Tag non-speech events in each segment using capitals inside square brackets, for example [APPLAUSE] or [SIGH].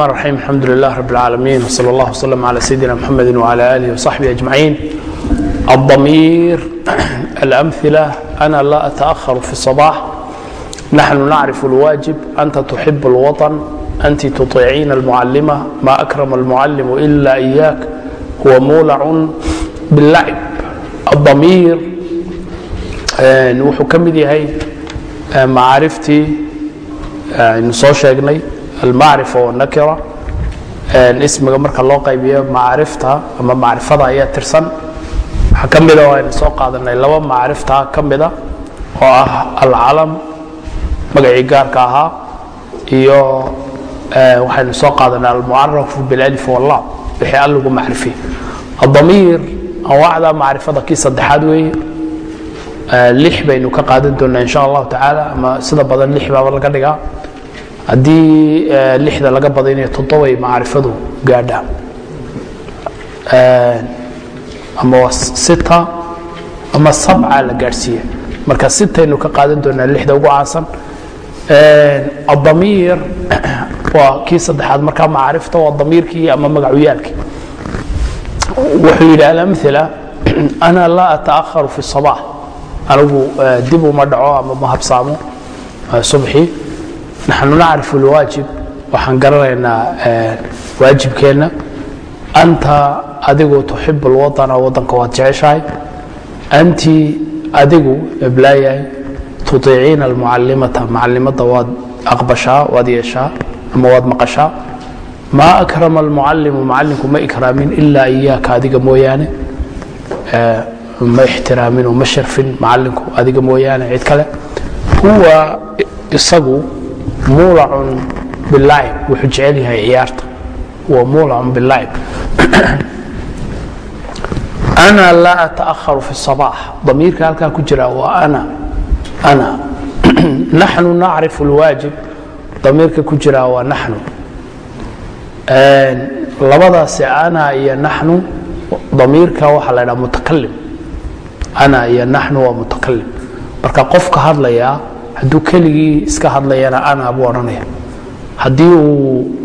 الرحيم الحمد لله رب العالمين وصلى الله وسلم على سيدنا محمد وعلى آله وصحبه أجمعين الضمير الأمثلة أنا لا أتأخر في الصباح نحن نعرف الواجب أنت تحب الوطن أنت تطيعين المعلمة ما أكرم المعلم إلا إياك هو مولع باللعب الضمير wuxuu ka mid yahay macaariftii aynu soo sheegnay almacrifa wanakira ismiga marka loo qaybiyo macaarifta ama macrifada ayaa tirsan. Waxaa ka mida oo aynu soo qaadanay laba macaarifta ka mida oo ah alcalam magacii gaarka ahaa iyo waxaynu soo qaadanay almucarafu bilalif wallam wixii al lagu macrifiye adamiir anwaacda macrifada kii saddexaad weeye lix baynu ka qaadan doonaa insha allahu tacaala ama sida badan lix baaba laga dhigaa haddii lixda laga badaynayo toddobay macrifadu gaadhaa ama waa sita ama sabca la gaadhsiiya. Marka sitaynu ka qaadan doonaa lixda ugu caansan adamiir [CLEARS THROAT] waa kii saddexaad. Markaa macaarifta waa damiirkii ama magacuyaalkii wuxuu yidhi alamila [CLEARS THROAT] ana laa ataakharu fi sabaax anigu dib uma dhaco ama ma habsaamo subxii naxnu nacrifu lwaajib waxaan garanaynaa waajibkeenna anta adigu tuxibu lwaطana wadanka waad jeceshahay anti adigu eblaayahay tuطiiciina almucalimata macalimada waad aqbashaa waad yeeshaa ama waad maqashaa maa akrama almucalimu macalinku ma ikraamin ilaa iyaaka adiga mooyaane ma ixtiraamin ma sharfin macalinku adiga mooyaane cid kale huwa isagu muulacun bilacib wuxuu jecel yahay ciyaarta. Huwa muulacun bilacib [CLEARS THROAT] ana laa ata'aharu fi sabaax damiirka halkaa ku jira waa ana. Ana. [CLEARS THROAT] Naxnu nacrifu lwaajib damiirka ku jira waa naxnu. Labadaasi ana iyo naxnu damiirka waxaa la ydhaha mutakalim ana iyo naxnu waa mutakalim marka qofka hadlayaa hadduu keligii iska hadlayana ana buu odhanaya. Haddii uu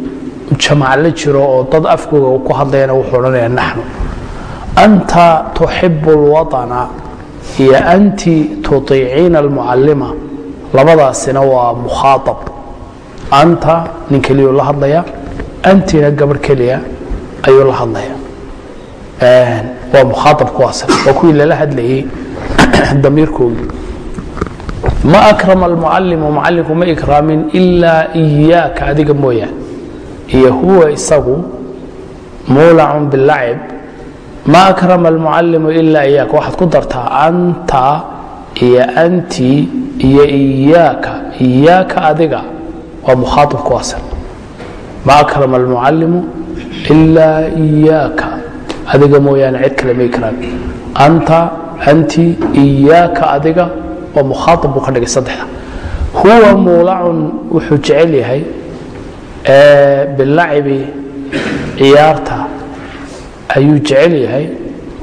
jamac la jiro oo dad afkooga ku hadlayana wuxuu odhanaya naxnu anta tuxibu lwaطana iyo anti tuطiiciina almucalima labadaasina waa mukhaaab anta nin keliyuu la hadlaya antina gabarh keliya ayuu la hadlaya waa mukhaaab kuwaas. Waa kuwii lala hadlayey [COUGHS] damiirkoogii ma akrama almucalimu macalinku ma ikraamin ilaa iyaaka adiga mooyaan iyo huwa isagu muulacun bilacib ma akrama almucalimu ilaa iyaaka waxaad ku dartaa anta iyo anti iyo iyaaka iyaaka adiga waa mukhaaab kuwaas ma akrama almucalimu ilaa iyaaka adiga mooyaane cid kale ma ikraamin anta anti iyaaka adiga waa mukhaaab buu ka dhigay saddexda. Huwa muulacun wuxuu jecel yahay bilacibi ciyaarta ayuu jecel yahay.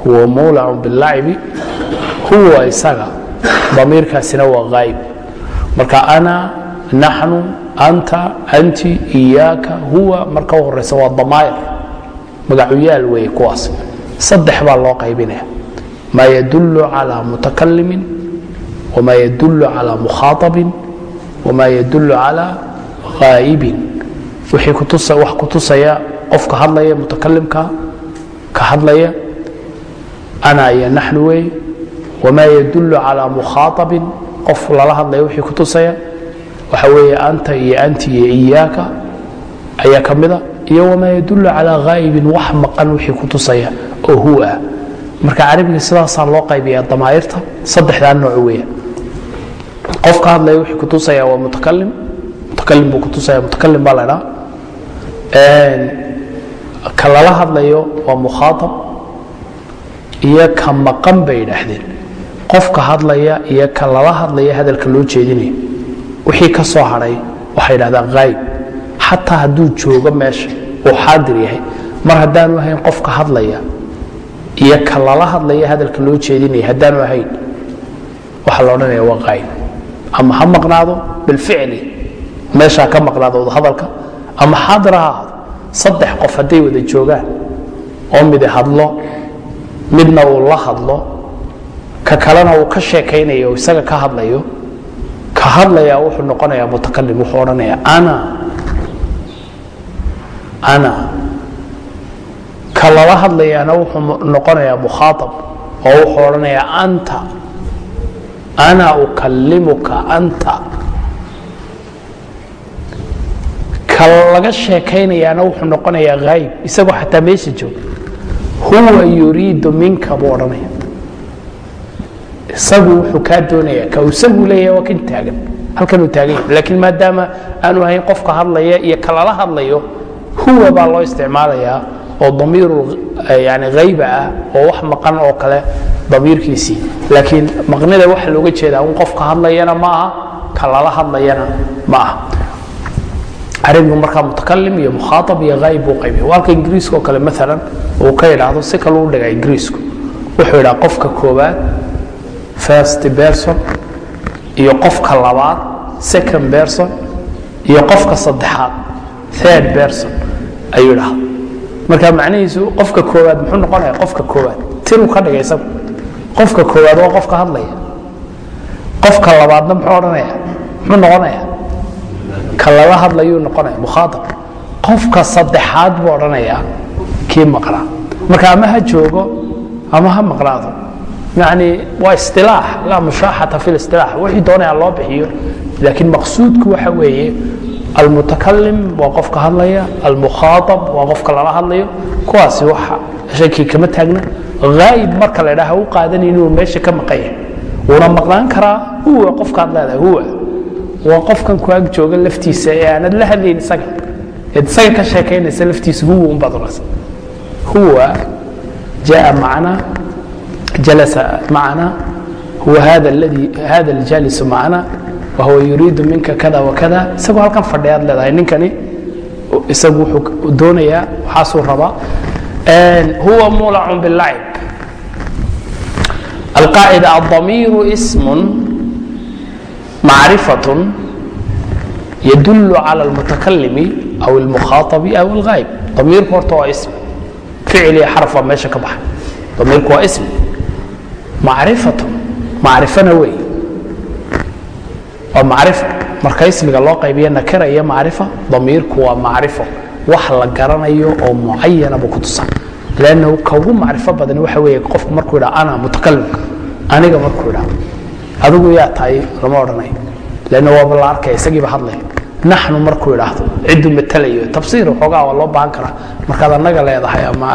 Huwa muulacun bilacibi huwa isaga damiirkaasina waa haayib marka ana naxnu anta anti iyaaka huwa marka u horeysa waa damaayir magacuyaal weeye kuwaas. Saddex baa loo qaybinaya maa yadulu calى mutakalimin wma yadul calى mukhaaabin wma yadul calى haa'ibin wixii wax kutusaya qofka hadlaya mutakalimka ka hadlaya ana iyo naxnu wey wma yadul calى mukhaaabin qof lala hadlaya wixii kutusaya waxa weeye anta iyo anti iyo iyaaka ayaa ka mida iyo wma yadul calى haa'ibin wax maqan wixii kutusaya oo hu ah marka carabiga sidaasaa loo qaybiyaa damaa'irta saddexdaa nooc weya qofka hadlaya wixii kutusaya waa mutakalim mutakalim buu kutusaya mutakalim baa la dhaa ka lala hadlayo waa mukhaaab iyo ka maqan bay yidhaahdeen. Qofka hadlaya iyo ka lala hadlaya hadalka loo jeedinayo wixii ka soo hadhay waxay yidhahdaan haayib xataa hadduu joogo meesha uu xaadir yahay. Mar haddaanu ahayn qofka hadlaya iyo ka lala hadlaya hadalka loo jeedinaya haddaanu ahayn waxaa la odhanaya waa haayib ama ha maqnaado bilficli. Meeshaa ka maqnaado wada hadalka. Ama xaadir ha ahaado saddex qof hadday wada joogaan oo midi hadlo midna uu la hadlo ka kalena uu ka sheekaynayo isaga ka hadlayo ka hadlaya wuxuu noqonayaa mutakalim wuxuu odhanaya ana ana ka lala hadlayaana wuxuu noqonayaa mukhaaab oo wuxuu odhanayaa anta ana ukalimuka anta ka laga sheekaynayaana wuxuu noqonayaa hayb isagoo xataa meesha jooga huwa yuriidu minka buu odhanaya isagu wuxuu kaa doonaya ka isagu leeyahay waa kan taagan halkanuu taagan yahay laakiin maadaama aanu ahayn qofka hadlaya iyo ka lala hadlayo huwa baa loo isticmaalayaa oo damiiru yani hayba ah oo wax maqan oo kale damiirkiisii. Laakiin maqnida waxa looga jeedaa un qofka hadlayana ma aha ka lala hadlayana ma aha carabigu markaa mutakalim iyo mukhaaab iyo hayb buu qaybiya walka ingiriiska oo kale maalan uu ka idhaahdo si kale u dhigaa ingiriisku. Wuxuu idhaha qofka koowaad first person iyo qofka labaad second person iyo qofka saddexaad third person ayuu idhaha marka macnihiisu qofka koowaad muxuu noqonaya qofka koowaad? Tiruu ka dhigay isagu. Qofka koowaad waa qofka hadlaya. Qofka labaadna muxuu odhanaya muxuu noqonaya ka lala hadlayuu noqonaya mukhaaab qofka saddexaad buu odhanayaa kii maqnaa marka ama ha joogo ama ha maqnaado yani waa isilaax laa mushaaxata fi lisilaax wixii doonaya loo bixiyo. Laakiin maqsuudku waxa weeye almutakalim waa qofka hadlaya almukhaaab waa qofka lala hadlayo. Kuwaasi waxa shakii kama taagna haayib marka la dhaha u qaadanin inuu meesha ka maqan yahay. Wuuna maqnaan karaa huwa qofkaad leedahay huwa. Waa qofkan ku ag jooga laftiisa ee aanad la hadlayn isaga. Eed isaga ka sheekaynaysa laftiisa huwa unbaad oraysa huwa jaa macna jalasa macna huwa hada aljaalisu macna wahuwa yuriidu minka kada wakada isagoo halkan fadhi aad leedahay ninkani isagu wuxuu doonayaa waxaasuu rabaa huwa mulacun bilacib alqaacida adamiiru ismun macrifatun yadullu cala almutakalimi aw almukhaaabi aw alghaayb damiirku horta waa ism ficiliya xarfa meesha ka baxay damiirku waa ism macrifatun macrifana wey waa macrifo marka ismiga loo qaybiya nakira iyo macrifa damiirku waa macrifo. Wax la garanayo oo mucayana buu ku tusa lannahu kaugu macrifo badan waxa weeye qofku markuu yidha ana mutakalimka aniga markuu yidha adigu yaa tahay lama odhanayo lanna waaba la arkaya isagiiba hadlaya naxnu markuu idhaahdo cidduu matalayo tafsiir waxoogaa waa loo baahan karaa. Markaad anaga leedahay ama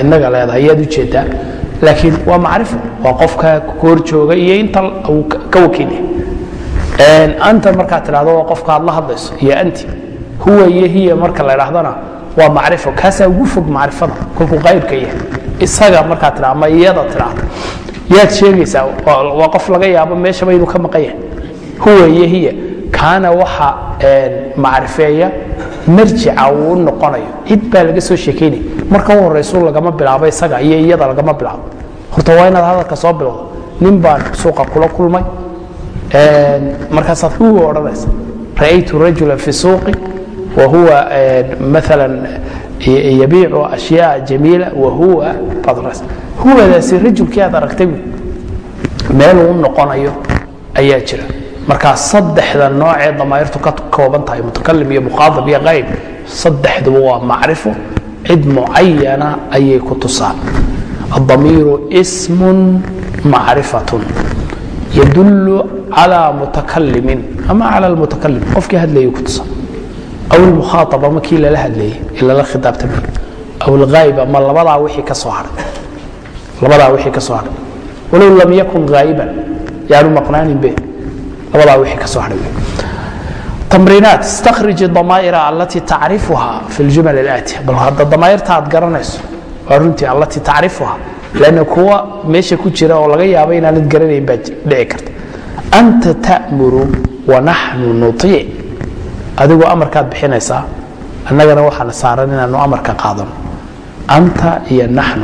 inaga leedahay yaad u jeedaa laakiin waa macrifo. Waa qofka koor jooga iyo inta ka wakiilyahay anta markaad tidhahdo waa qofka aad la hadlayso. Iyo anti. Huwa iyo hiya marka la idhahdana waa macrifo. Kaasaa ugu fog macrifada. Kolkuu qaybka yahay. Isaga markaad tidhahdo ama iyada tidhahdo yaad sheegaysaa waa qof laga yaabo meeshaba inuu ka maqan yahay. Huwa iyo hiya. Kaana waxa macrifeeya marjica uu noqonayo. Cid baa laga soo sheekaynaya marka u horaysu lagama bilaabo isaga iyo iyada lagama bilaabo. Horta waa inaad hadalka soo bilowdo. Nin baan suuqa kula kulmay markaasaad huwa odhanaysa. Ra'aytu rajula fi suuqi wa huwa maala yabiicu ashyaa jamiila wa huwa baad odhanaysa huwadaasi rajulkii aad aragtay meel uu noqonayo ayaa jira. Markaa saddexda noocee damayrtu ka kooban tahay mutakalim iyo mukhaaab iyo qayb saddexduba waa macrifo cid mucayana ayay ku tusaan adamiiru ismun macrifatun yadullu calaa mutakalimin ama cala lmutakalim qofkii hadlayay ku tusa aw lmukhaaab ama kii lala hadlayay ee lala khidaabtamay aw lghaayib ama labadaa wixii ka soo haray labadaa wixii ka soo haray walow lam yakun ghaayiban yaanu maqnaanin be labadaa wixii ka soo haray تمرينات استخرج الضمائر التي تعرفها في الجمل الآتية بل هذا الضمائر تاعت قرنيس ورنتي التي تعرفها لأن كوا ماشي كجرا ولا غيا بين أن تقرني بج دعكرت أنت تأمر ونحن نطيع هذا هو أمر كاد بحنيسا أننا وحنا صارنا أنه أمر كقاضم أنت هي نحن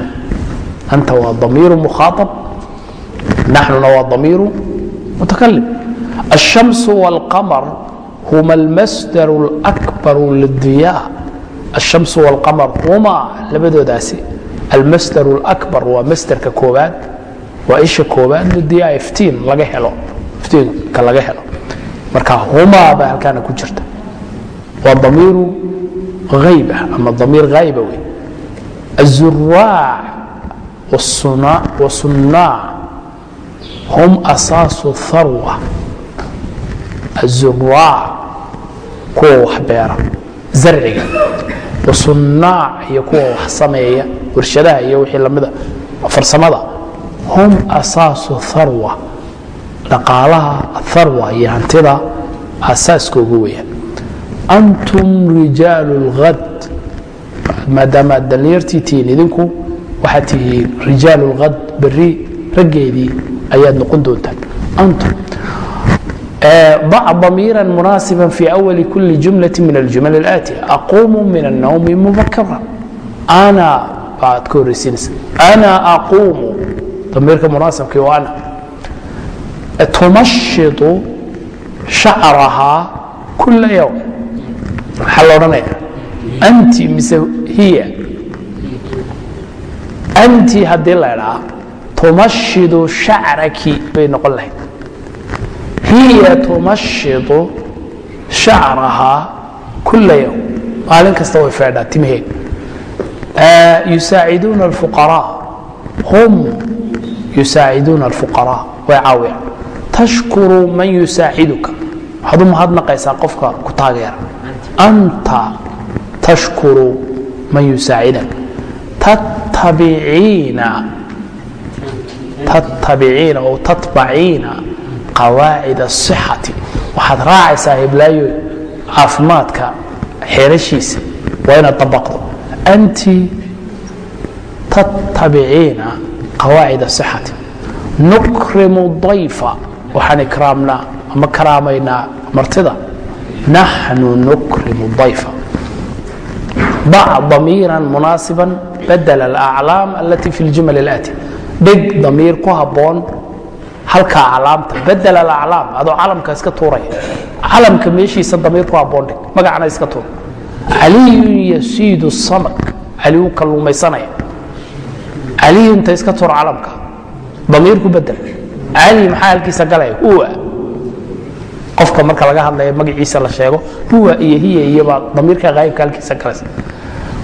أنت هو ضمير مخاطب نحن هو ضمير متكلم الشمس والقمر هما المصدر الأكبر للضياء الشhamس والqamar huma labadoodaasi almasdar اlأكbar waa masderka koobaad waa isha koobaad mudiyaa iftiin laga helo iftiinka laga helo marka huma baa halkaana ku jirta waa damiiru hayba ama damiir hayba wey الزuraac والsunaac hum asaasu الharwa الزuraac kuwa wax beera zarciga wasunaac iyo kuwa wax sameeya warshadaha iyo wixii lamida farsamada hum asaasu harwa dhaqaalaha harwa iyo hantida asaaskoogu weeyaan antum rijaalu اlhad maadaama aad dhallinyartii tihiin idinku waxaad tihiin rijaalu اlhad beri raggeedii ayaad noqon doontaan antum ضع ضميرا مناسبا في أول كل جملة من الجمل الآتية أقوم من النوم مبكرا أنا بعد كورسينس أنا أقوم ضميرك E, tumashidu shacrahaa kula yowm maxaa la odhanaya. Anti mise hiya anti haddii la ydhaa tumashidu shacraki bay noqon lahayd. Hiya tumashidu shacrahaa kula yowm maalin kasta way feedhaa timheed yusaaciduuna alfuqaraa. Hum yusaaciduuna alfuqaraa. Way caawiyaan tashkuru man yusaaciduka. Waxaad u mahadnaqaysaa qofka ku taageera. Anta tashkuru man yusaacidak. Tattabiciina tattabiciina oo tatbaciina qawaacid asixati waxaad raacaysaa hiblaayo caafimaadka xeerashiisa waa inaad abaqdo anti tattabiciina qawaacid asixati nukrimu dayfa waxaan ikraamnaa ama karaamaynaa martida? Naxnu nukrimu dayfa. Bac damiiran munaasiban badla alaclaam alatii fi ljumal alaati dhig damiir ku habboon halkaa calaamta badla alaclaam adoo calamka iska tuuraya calamka meeshiisa damiir ku habboon dhig. Magacna iska tuur. Caliyun yasiidu samak caliyu kalluumaysanaya. Caliyunta iska tuur calamka. Damiir ku bedel caadi maxaa halkiisa galaya huwa. Qofka marka laga hadlaya magaciisa la sheego huwa iyo hiya iyobaa damiirka haayibka halkiisa galaysa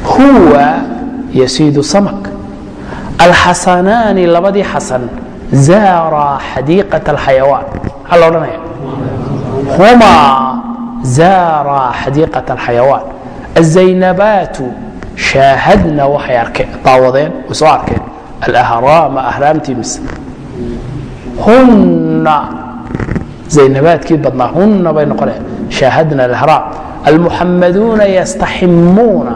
huwa yasiidu samak alxasanaani labadii xasan zaaraa xadiiqat alxayawaan. Maxaa la odhanaya humaa zaaraa xadiiqat alxayawaan. Azaynabaatu shaahadna waxay arkeen daawadeen way soo arkeen. Alahraama ahraamtii mise huna zaynabaadkii badnaa huna bay noqonaya shaahadna alhraam almuxamaduuna yastaximuuna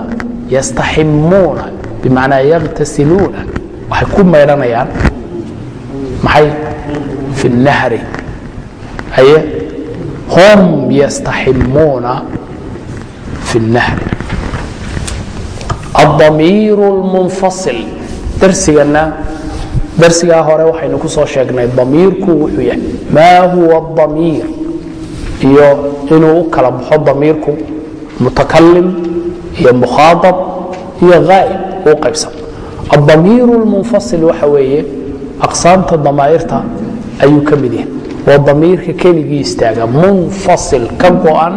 yastaximuuna bimacnaa yakhtasiluuna waxay ku maydhanayaan maxay? Fi nahri. Haye? Hum yastaximuuna fi nahri. Adamiiru lmunfasil darsigana darsigaa hore waxaynu ku sheegnay damiirku wuxuu yahay maa huwa damiir? Iyo inuu u kala baxo damiirku mutakalim iyo mukhaaab iyo aa'ib u qaybsan. Adamiir lmunfasil waxa weeye aqsaamta damaa'irta ayuu ka mid yahay. Waa damiirka keligii istaaga munfasil ka go'an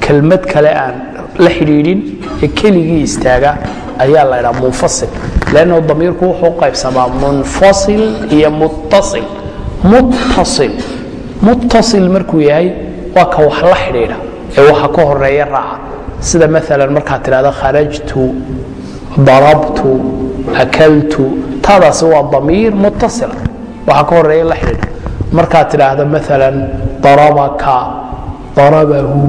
kelmad kale aan la xidhiidhin ee keligii istaaga ayaa la ydhaha munfasil lanno damiirku wuxuu qaybsamaa munfasil iyo muttasil. Muttasil muttasil markuu yahay waa ka wax la xidhiidha ee waxa ka horreeya raaca sida maalan markaad tidhahdo kharajtu darabtu akaltu taadaasi waa damiir mutasila waxaa ka horreeya la xidhiidha. Markaad tidhaahdo maalan darabaka darabahu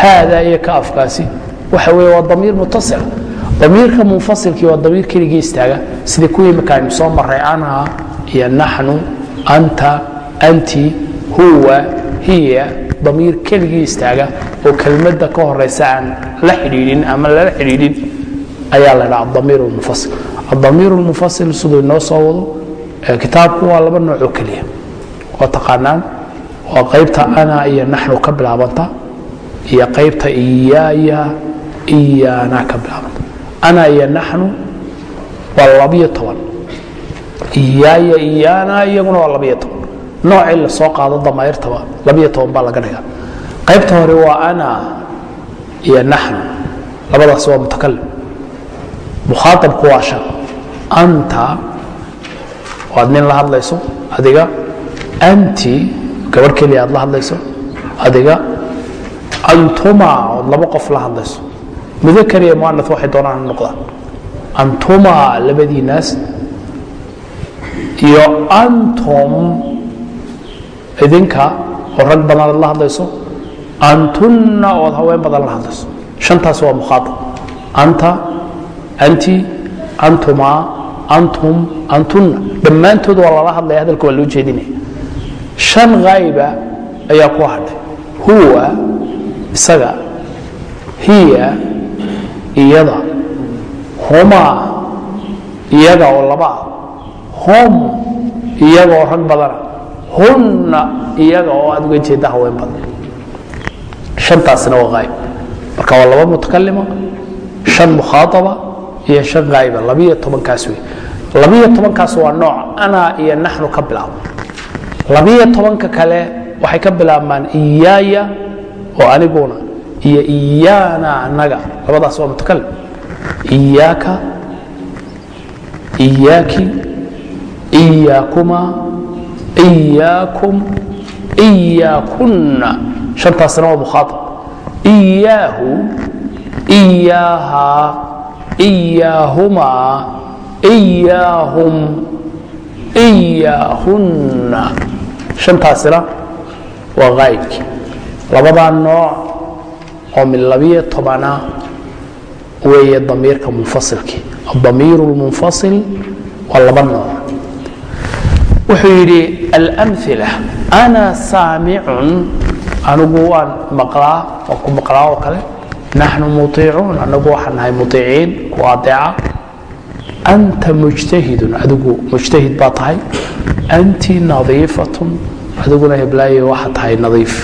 haada iyo ka afkaasi waxa weye waa damiir mutasila damiirka munfasilkii waa damiir keligii istaaga. Sida kuwii aynu soo maray ana iyo naxnu anta anti huwa hiya. Damiir keligii istaaga oo kelmadda ka horeysa aan la xidhiidhin ama lala xidhiidhin ayaa la dhaha adamiir lmunfasil adamiir lmunfasil siduu inoo soo wado kitaabku waa laba noocoo keliya. Oo taqaanaan waa qaybta ana iyo naxnu ka bilaabanta iyo qaybta iyaaya iyaana ka bilaabanta ana iyo naxnu waa labiyo toban iyaaya iyaana iyaguna waa labiyo toban noocii la soo qaado damayrtaba labiyo toban baa laga dhigaa qaybta hore waa ana iyo naxnu labadaas waa mutakalim mukhaaabku waa shan anta waad nin la hadlayso adiga anti gabarh keliya aad la hadlayso adiga antuma ood laba qof la hadlayso mudakar iyo muana waxay doonaan noqdaan. Antuma labadiinaas iyo antum idinka oo rag badan aad la hadlayso antunna ood haween badan la hadlayso. Shantaas waa mukhaaab anta anti antuma antum antunna. Dhammaantood waa lala hadlaya hadalka waa loo jeedinaya shan hayba ayaa ku hadhay huwa isaga hiya iyada. Humaa iyaga oo laba. Hum iyaga oo rag badana hunna iyaga oo aad uga jeedda haween badan. Shantaasna waa hayb marka waa laba mutakalima shan mukhaaaba iyo shan hayba labiyo tobankaas wey labiyo tobankaas waa nooc. Ana iyo naxnu ka bilaabo labiyo tobanka kale waxay ka bilaabmaan iyaaya oo aniguna iyo iyaana anaga labadaas waa mutakalim iyaaka iyaaki iyaakuma iyaakum iyaakunna. Shantaasna waa mukhaaab iyaahu iyaaha iyaahumaa iyaahum iyaahunna. Shantaasina waa haayibkii labadaa nooc oo min labiyo tobana weeye damiirka munfasilkii adamiir lmunfasil waa laba nooc. Wuxuu yidhi alamila ana saamicun anigu waan maqlaa waan ku maqlaa oo kale. Naxnu muiicuun anagu waxaan nahay muiiciin ku adeeca anta mujtahidun adigu mujtahid baa tahay. Anti nadiifatun adiguna heblaaye waxaa tahay nadiif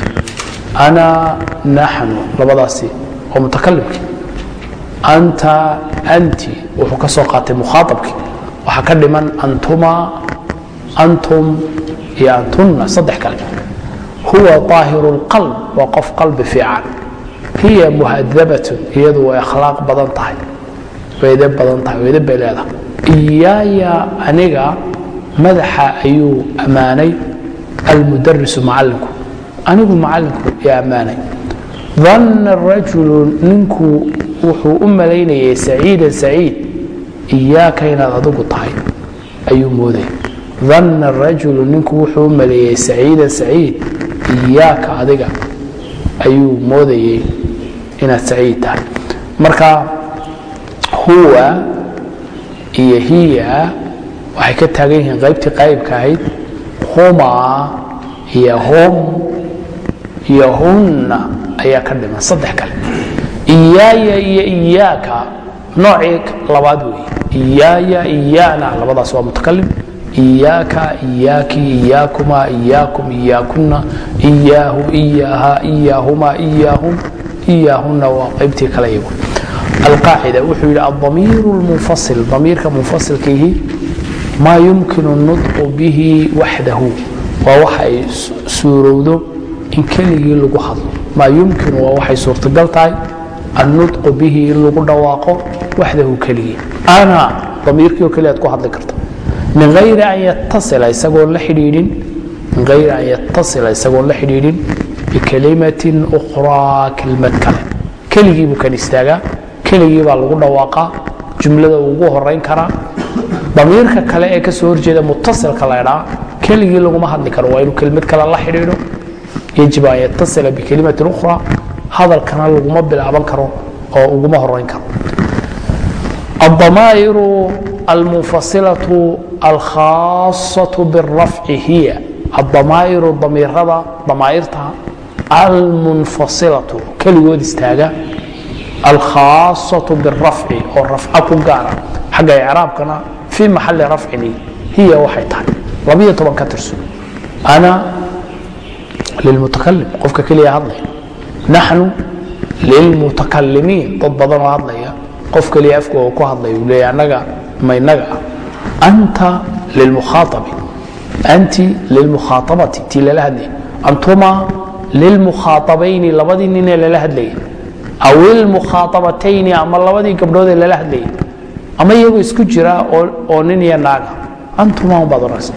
ana naxnu labadaasi waa mutakalimkii anta anti wuxuu ka soo qaatay mukhaaabkii waxaa ka dhiman antuma antum iyo antunna saddex kale huwa aahiru اlqalb waa qof qalbi fiican hiya muhadabatun iyadu way akhlaaq badan tahay weyde badan tahay weyde bay leedahay iyaaya aniga madaxa ayuu ammaanay almudarisu macalinku anigu macalinku yaa ammaanay. Danna rajulu ninku wuxuu u malaynayay saciidan saciid iyaaka inaad adigu tahay ayuu mooday. Danna rajulu ninku wuxuu u maleeyey saciidan saciid iyaaka adiga ayuu moodayey inaad saciid tahay. Marka huwa iyo hiya waxay ka taagan yihiin qaybtii qaybka ahayd humaa iyo hum iyo hunna ayaa ka dhiman saddex kale. Iyaaya iyo iyaaka noocii labaad weeye. Iyaaya iyaana labadaas waa mutakalim iyaaka iyaaki iyaakuma iyaakum iyaakuna iyaahu iyaaha iyaahuma iyaahum. Iyaahuna waa qaybtii kale iyagu. Alqaacida wuxuu yidhi adamiir lmunfasil damiirka munfasilkiihi maa yumkinu nudqu bihi waxdahu. Waa waxa ay suurowdo in keligii lagu hadlo. Maa yumkinu waa waxay suurtagal tahay annudqu bihi in lagu dhawaaqo waxdahu keligii. Ana damiirkii oo keliyaad ku hadli karta min ayri an yatasila isagoon la xidhiidhin min ayri an yatasila isagoon la xidhiidhin bikalimatin ukhraa kelmad kale. Keligii buu kan istaagaa keligii baa lagu dhawaaqaa jumlada ugu horayn karaa. Damiirka kale ee ka soo horjeeda mutasilka laydhaa keligii laguma hadli karo waa inuu kelmad kale la xidhiidho yajibu an yatasila bikelimatin ukhra hadalkana laguma bilaaban karo oo uguma horayn karo. Addamaa'iru almunfasilatu alkhaasatu birafci hiya. Addamaa'iru damiirada damaa'irta almunfasilatu keligood istaaga. Alkhaasatu birafci oo rafco ku gaara. Xagga icraabkana fii maxalli rafcini hiya waxay tahay. Labiyo toban ka tirso ana للمتكلم qofka keliya hadlay نحن lilmutakalimiin dad badanoo hadlaya qof keliya afkooga ku hadlaya uu leeya annaga ma inaga ah anta lilmukhaaطabi anti lilmukhaaطabati tii lala hadlaya antuma lilmukhaaطabayni labadii ninee lala hadlayay aw ilmukhaaطabatayni ama labadii gabdhoodee lala hadlayay ama iyagoo isku jira oo nin iyo naaga antuma un baad odhanaysa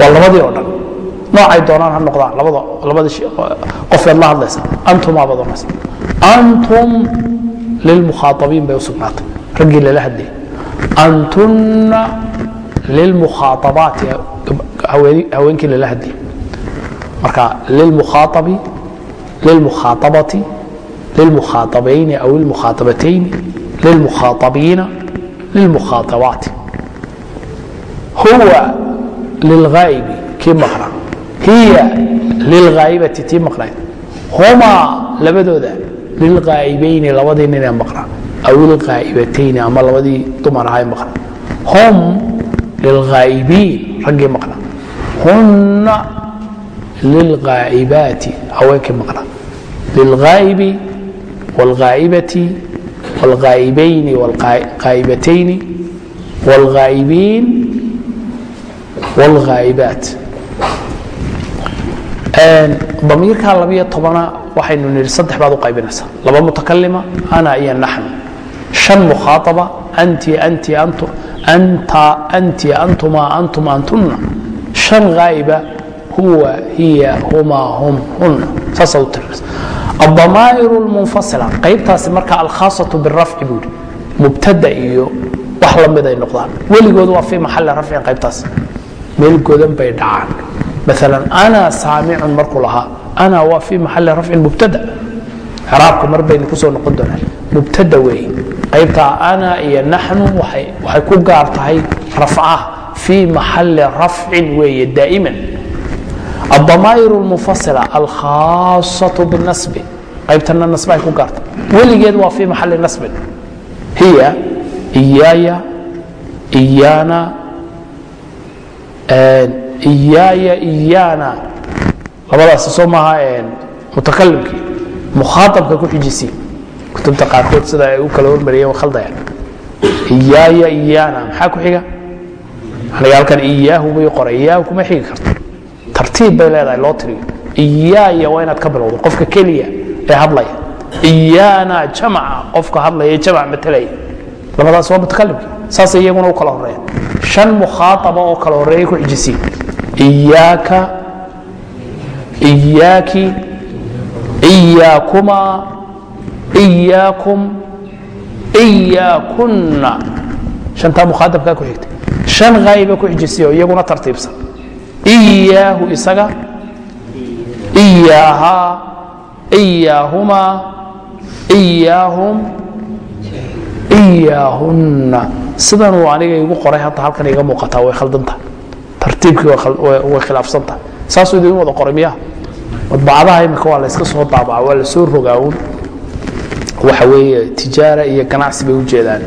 waa labadii oo dhan noocay doonaan ha noqdaan labada labadii qofeed la hadlaysa antuma baad odhanaysa antum lilmukhaaطabiin bay u sugnaatay raggii lala hadlayay antunna lilmukhaaطabaati haweenkii lala hadlayay marka lilmukhaaطabi lilmukhaaطabati lilmukhaaطabayni aw ilmukhaaطabatayni lilmukhaaطabiina lilmukhaaطabaati huwa lilghaa'ibi kii maqna hiya lilghaa'ibati tii maqnayd humaa labadooda lilghaa'ibayni labadii ninee maqnaa aw ilghaa'ibatayni ama labadii dumar ahay maqna hum lilghaa'ibiin raggii maqna hunna lilghaa'ibaati haweenkii maqna lilghaa'ibi wاlghaa'ibati wاlghaa'ibayni wاlghaa'ibatayni wاlghaa'ibiin wاlghaa'ibaat damiirka labiyo tobana waxaynu nii saddex baad u qaybinaysaa. Laba mutakalima ana iyo naxnu. An mukhaaaba anti anti antu anta anti antuma antum antunna. An aaiba huwa hiya huma hum hunna saasaad u tirinaysa adamaa'iru lmunfasila qaybtaasi marka alkhaasatu birafci buuhi mubtada iyo wax la mid ay noqdaan. Weligood waa fii maxali rafcin qaybtaasi meel godan bay dhacaan maala na saamicun markuu lahaa ana waa fii maxali rafcin mubtada. Raabku mar baynu ku soo noqon doonaa. Mubtada weeye qaybtaa ana iyo naxnu waxay ku gaar tahay rafcah fii maxali rafcin weeye daa'iman. Adamaa'ir lmufasila alkhaasatu binasbi qaybtana nasbahay ku gaarta weligeed waa fii maxali nasbin. Hiya iyaaya iyaana iyaaya iyaana labadaas soo maaha mutakalimkii mukhaaabka ku xijisi. Kutubta qaarkood sida ay u kala hormariyeen waa khaldayaan iyaaya iyaana maxaa ku xiga? Aniga halkan iyaahu bay qoray iyaahu kuma xigi karto. Tartiib bay leedahay loo tiriyo. Iyaaya waa inaad ka bilowdo qofka keliya ee hadlaya. Iyaana jamaca qofka hadlaya jamac matalaya labadaas waa mutakalimkii saasay iyaguna u kala horeeyeen shan mukhaataba oo kala horreeyay ku xijisiin iyaaka iyaaki iyaakuma iyaakum iyaakunna shantaa mukhaaطabkaa ku xigtay. Shan haa'iba ku xijisiyo iyaguna tartiibsan. Iyaahu isaga iyaahaa iyaahumaa iyaahum iyaahunna sidanuu aniga igu qoray hadda halkan iga muuqataa way khaldanta tartiibkii way khilaafsantaha saasuu idin wada qoray miya madbacadaha imika waa la yska soo daabaca waa la soo rogaawun waxa weeye tijaara iyo ganacsi bay u jeedaan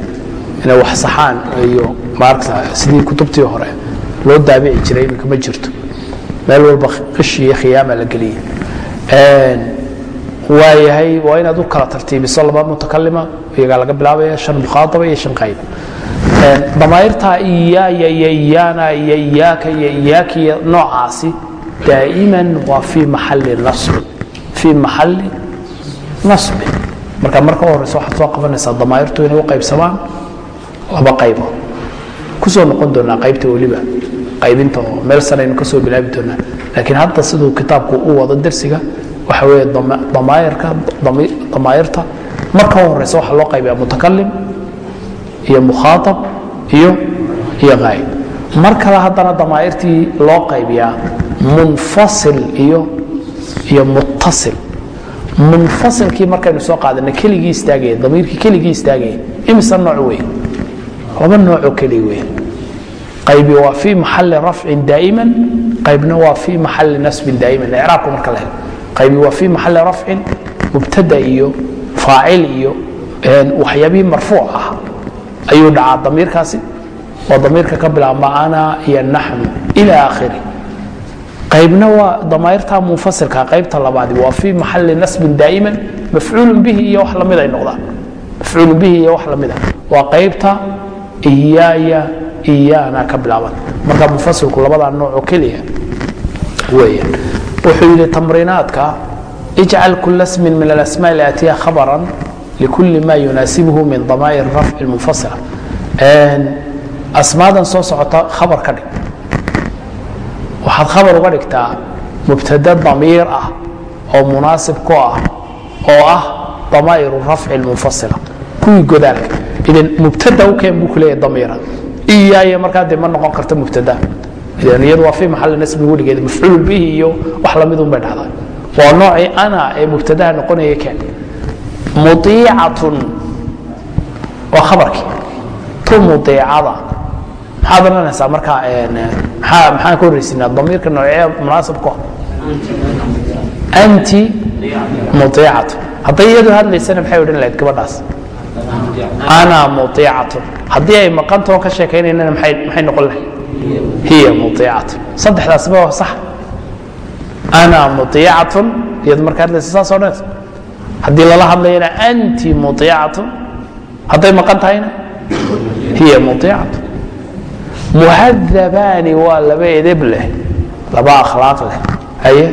inay wax saxaan iyo maaragta sidii kutubtii hore loo daabici jiray iminka ma jirto. Meel walba qish iyo khiyaama la geliya waayahay waa inaad u kala tartiibiso laba mutakalima iyagaa laga bilaabaya shan mukhaaطaba iyo shan qayb damayrta iyaaya iyo iyaaki iyo noocaasi. Daa'iman waa fii maxali nasbi. Fii maxali nasbi. Marka marka u horeysa waxaad soo qabanaysaa damayrtu inay u qaybsamaan laba qaybood. Kusoo noqon doonaa qaybta weliba qaybinta oo meel sanaynu ka soo bilaabi doonaa. Laakiin hadda siduu kitaabku u wado dersiga waxa weeye damaayirka damaayirta marka u horeysa waxaa loo qaybiyaa mutakalim iyo mukhaaطab iyo iyo haayib mar kale haddana damaa'irtii loo qaybiyaa munfasil iyo iyo muttasil. Munfasilkii markaynu soo qaadana keligii istaagaya damiirkii keligii istaagaya imisa nooc wey laba noocoo keliya wey qaybi waa fii maxali rafcin daa'iman qaybna waa fii maxali nasbin daa'iman. Icraabka marka la helo. Qaybi waa fii maxali rafcin mubtada iyo faacil iyo waxyaabihii marfuuc ah ayuu dhacaa damiirkaasi? Oo damiirka ka bilaabma ana iyo naxnu ila akhiri qaybna waa damayrta munfasilka qaybta labaadi waa fii maxali nasbin daa'iman mafcuulu bihi iyo wax la mid ay noqdaan. Mafcuulu bihi iyo wax lamida waa qaybta iyaaya iyaana ka bilaaban marka munfasilku labadaa noocoo keliya weeyaan wuxuu yidhi tamriinaadka ijcal kula smin min alasmaa alaatiya khabaran likuli ma yunaasibhu min damaa'ir rafci munfasila asmaadan soo socota khabar ka dhig waxaad khabar uga dhigtaa mubtada damiir ah oo munaasib ku ah oo ah damaa'iru rafci munfasila kuwii godaalka idan mubtada u keen buu ku leeyahay damiira iyaaya markaa dee ma noqon karta mubtada idan iyadu waa fii maxalli nasbi weligeed mafcuul bihi iyo wax lamidun bay dhacdaa waa noocii ana ee mubtadaha noqonaya keen muiicatun waa khabarkii tu muiicada maxaad oranaysaa markaa maxaan ka horreysinaa damiirka noocee munaasibku anti muiicatun hadday iyadu hadlaysana maxay odhan lahayd gabadhaas ana muiicatun haddii ay maqantoo ka sheekaynaynana maxay noqon lahayd hiya muiicatun saddexdaasba waa sax ana muiicatun iyadu marka hadlaysa saas odhanaysa haddii lala hadlayana anti muiicatun hadday maqan tahayna hiya muiicatun muhadabaani waa laba edeb leh laba akhlaaq leh. Haye?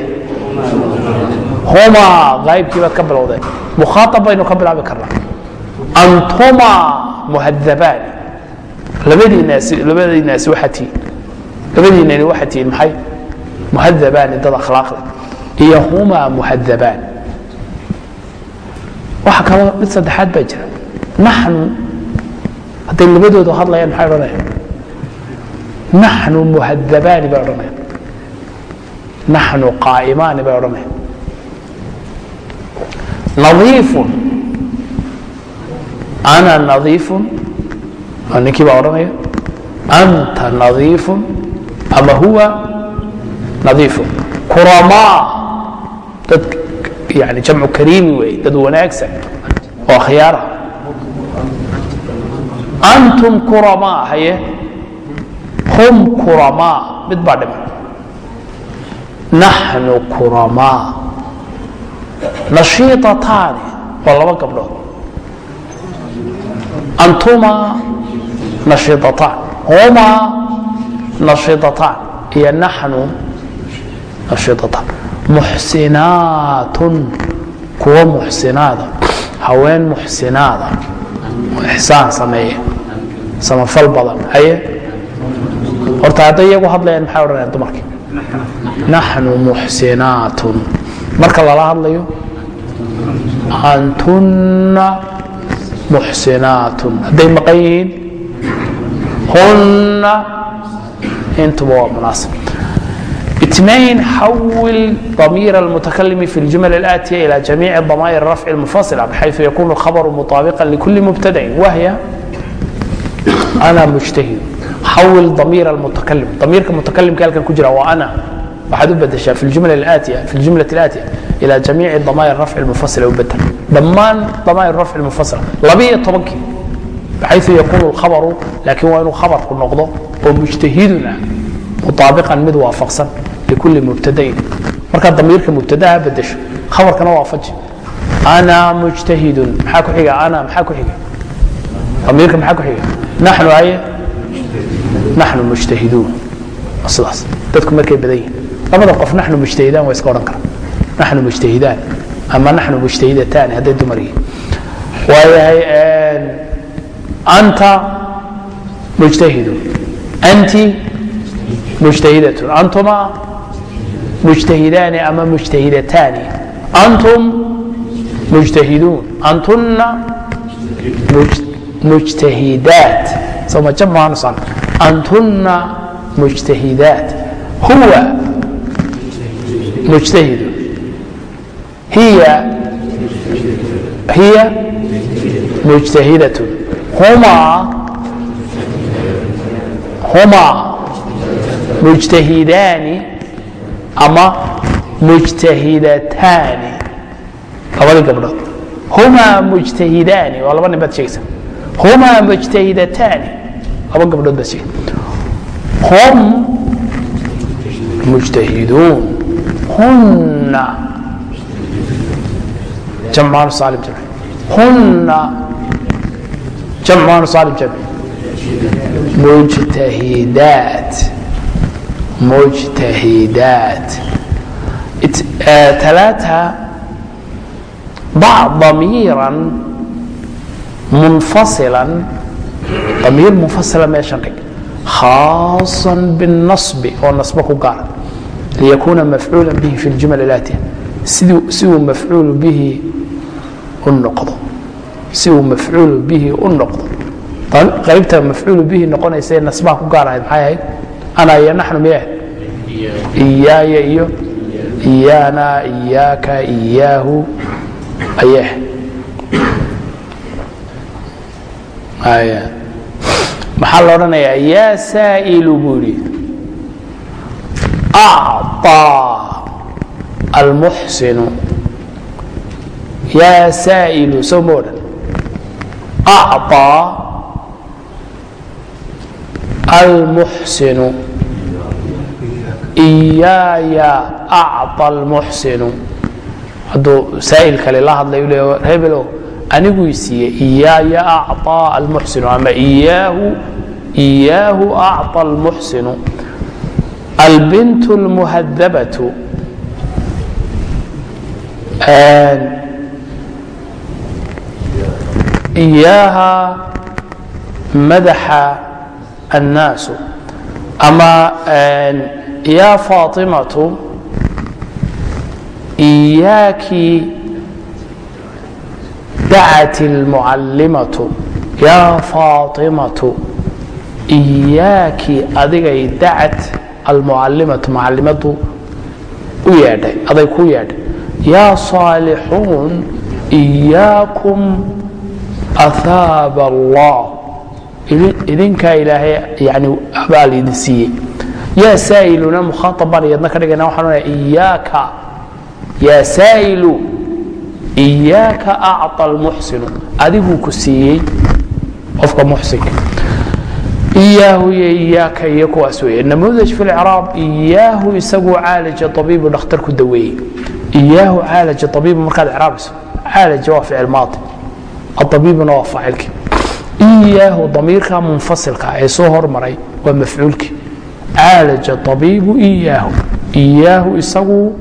Humaa qaybkii baad ka bilowdeen mukhaaab baynu ka bilaabi karnaa. Antuma muhadabaani labadiinaasi labadiinaasi waxaa tihiin labadiinani waxaa tihiin maxay? Muhadabaani dad akhlaaq leh. Iyo humaa muhadabaan waxa kaloo mid saddexaad baa jira. Naxnu hadday labadoodu hadlayaan maxay odhanayaan? Naxnu muhadabaani bay odhanayaan. Naxnu qaa'imaani bay odhanayaan. Nadiifun. Ana nadiifun waa ninkii baa odhanaya. Anta nadiifun ama huwa nadiifun. Kuramaa dad yani jamcu kariimi wey dad wanaagsan oo khiyaara. Antum kuramaa haye hum kuramaa mid baa dhiman. Naxnu kuramaa nashiitataani waa laba gabdhood. Antuma nashiitataan humaa nashiitataan iyo naxnu nashiitataan muxsinaatun. Kuwa muxsinaada. Haween muxsinaada. Ixsaan sameeya samafal badan. Haye? Horta hadday iyagu hadlayaan maxay odhanayaan dumarkii naxnu muxsinaatun. Marka lala hadlayo antunna muxsinaatun. Hadday maqan yihiin hunna intuba waa munaasib اثنين حول ضمير المتكلم في الجمل الآتية إلى جميع ضمائر الرفع المنفصلة بحيث يكون الخبر مطابقا لكل مبتدا وهي أنا مجتهد حول ضمير المتكلم ضميرك المتكلم كالك كجرا وأنا waxaad u badashaa fi ljumla alaatiya fi ljumla alaatiya ila jamiici damaa'ir rafci lmunfasila u bedel dhammaan damaa'ir rafci lmunfasila labiyo tobankii baxayثu yakunu lkhabaru laakiin waa inuu khabarku noqdo oo mujtahidun ah mutaabiqan mid waafaqsan likuli mubtadain markaad damiirka mubtadaha bedesho khabarkana waafaji ana mujtahidun maxaa ku xiga ana maxaa ku xiga damiirka maxaa ku xiga naxnu aye naxnu mujtahiduun sidaas dadku markay badan yihiin labada qof naxnu mujtahidaan waa iska odhan kara naxnu mujtahidaan ama naxnu mujtahidataani hadday dumar yihiin waayahay anta mujtahidun anti mujtahidatun antuma mujtahidaani ama mujtahidataani antum mujtahiduun antunna mujtahidaat soma jab maanusan antunna mujtahidaat huwa مجتهد هي هي مجتهدة هما هما مجتهدان ama mujtahidataani labadii gabdhood humaa mujtahidaani waa laba nin sheegaysa humaa mujtahidataani laba gabdhood baad sheegay hum mujtahiduun hunna jamcaan saalim jamci hunna jamcaan saalim jamci mujtahidaat mujtahidaat ثلاثة ضع ضميرا منفصلا ضمير منفصلا meeshan dhig خاصا بالنصب oo نصب ku gaara ليكون مفعولا به في الجمل الآتية si uu مفعول به u noqdo si uu مفعول به u noqdo qaybta مفعول به noqonaysa ee نصبha ku gaar ahayd maxay ahayd أنا iyo نحن miyay iyaaya iyo iyaana iyaaka iyaahu. Ayeh maxaa la odhanayaa? Yaa saailu buu yidhi. Acطaa almuxsinu yaa saailu soo ma odhan. Acطaa almuxsinu iyaaya acطa almuxsinu hadduu saa'il kale la hadlayu le hebelow aniguu isiiye iyaaya acطaa almuxsinu ama iyaahu iyaahu acطa almuxsinu albint اlmuhadabatu iyaaha madaxa annaasu ama yaa faatimatu iyaaki dacat اlmucallimatu yaa faatimatu iyaaki adigay dacad almucallimatu mucallimadu u yeedhay aday ku yeedhay yaa saalixuun iyaakum ahaaba allah idinkaa ilaahay yani abaal idin siiyey yaa saa'iluna mukhaaab baan iyadna ka dhigayna waxaan onayaa iyaaka yaa saa'ilu iyaaka acطa almuxsinu adiguu ku siiyey qofka muxsinka iyaahu iyo iyaaka iyo kuwaas weeye namuudaj fi lcraab iyaahu isaguu caalaja abiibu dhakhtar ku daweeyey iyaahu caalaja abiibu markaad icraabayso caalaja waa ficil maadi aabiibuna waa faacilkii iyaahu damiirka munfasilka ee soo hormaray waa mafcuulkii caalaja abiibu iyaahu iyaahu isagu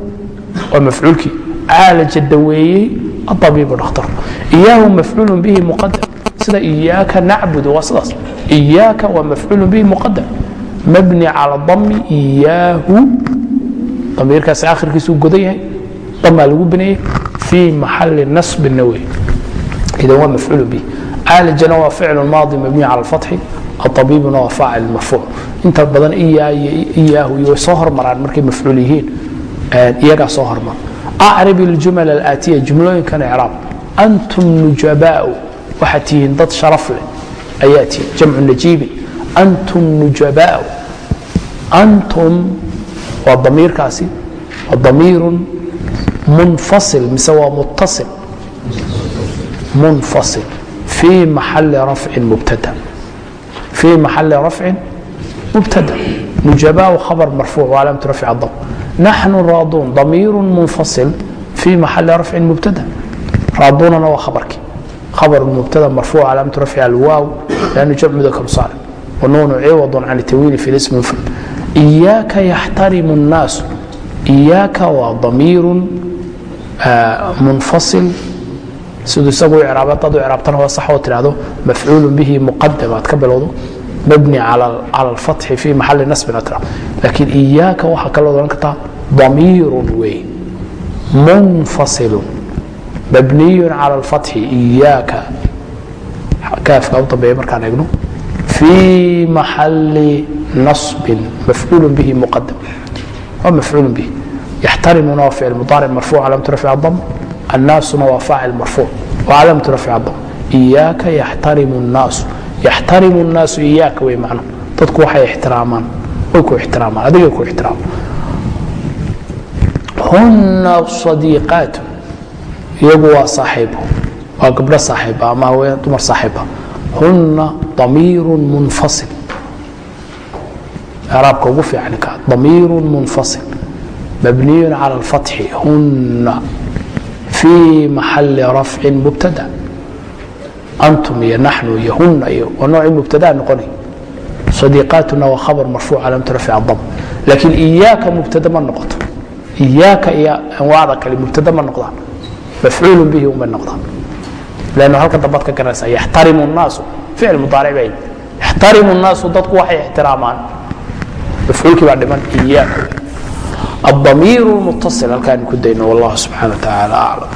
waa mafcuulkii. Caalaja daweeyey aabiibu dhakhtar. Iyaahu mafcuul bihi muqadam sida iyaaka nacbudu waa sidaas. Iyaaka waa mafcuul bihi muqadam mabni cala dami iyaahu. Damiirkaasi akhirkiisuu godan yahay. Damaa lagu bineeyey fii maxali nasbina wey idan waa mafcuul bihi. Caalajana waa ficlu maadi mabniy cala alfatxi aabibuna waa faacil marfuuc inta badan iyaahu iyo way soo hormaraan markay mafcuul yihiin. Iyagaa soo hormar. Acrib iljumal alaatiya jumlooyinkan icraab antum nujabaau. Waxaad tihiin dad sharaf leh ayaa tihiin jamcu najiibin antum nujabaau. Antum waa damiirkaasi. Waa damiirun munfasil mise waa muttasil. Munfasil. Fii maxali rafcin mubtada fii maxali rafcin mubtada nujabaau khabar marfuuc wcalaamatu rafci adam naxnu raaduun damiiru munfasil fii maxali rafcin mubtada raaduunana waa khabarkii خبر مبتدا مرفوع علامة رفع الواو لأنه جمع مذكر صالح والنون عوض عن التويل في الاسم المفرد إياك يحترم الناس إياك وضمير آه منفصل siduu isagu iraab adaad u iraabtana waa sax oo tidhaahdo mafcuulu bihi muqadam aad ka bilowdo mabni cala alfatxi fii maxali nasbin aad laakiin iyaaka waxaa kala odhan kartaa damiirun wey munfasilun mabniyun cala alfatxi iyaaka. Kaafka u dambeeya markaan eegno fii maxali nasbin mafcuulu bihi muqadam waa mafcuulu bihi. Yaxtarimuna waa ficil mudaaric marfuuc lam turafic adama annaasuna waa faacil marfuuc wa calaamatu rafci adam iyaaka yaxtarimu الnaasu yaxtarimu الnaasu iyaaka wey macno dadku waxay ixtiraamaan way ku ixtiraamaan adigay ku ixtiraamaan huna صadiiqaat iyagu waa saaxiibo waa gabdho saaxiiba ama haween dumar saaxiiba huna damiiru munfasil raabka ugu fiican ka damiiru munfasil mabniy calى اlfatxi huna fii maxali rafcin mubtada antum iyo naxnu iyo huna iyo waa noocii mubtadaa noqonay sadiiqaatuna waa khabar marfuuc calaamatu rafci adam laakiin iyaaka mubtada ma noqoto iyaaka iyo anwaacda kale mubtada ma noqdaan mafcuulu bihi unbay noqdaan lannu halka dambaad ka garanaysaa yaxtarimu الnaasu ficil mudaaric bay yaxtarimu الnaasu dadku waxay ixtiraamaan mafcuulkii baa dhiman iyaaka الضمير المتصل halkaan ku dayno والله سبحانه وتعالى أعلم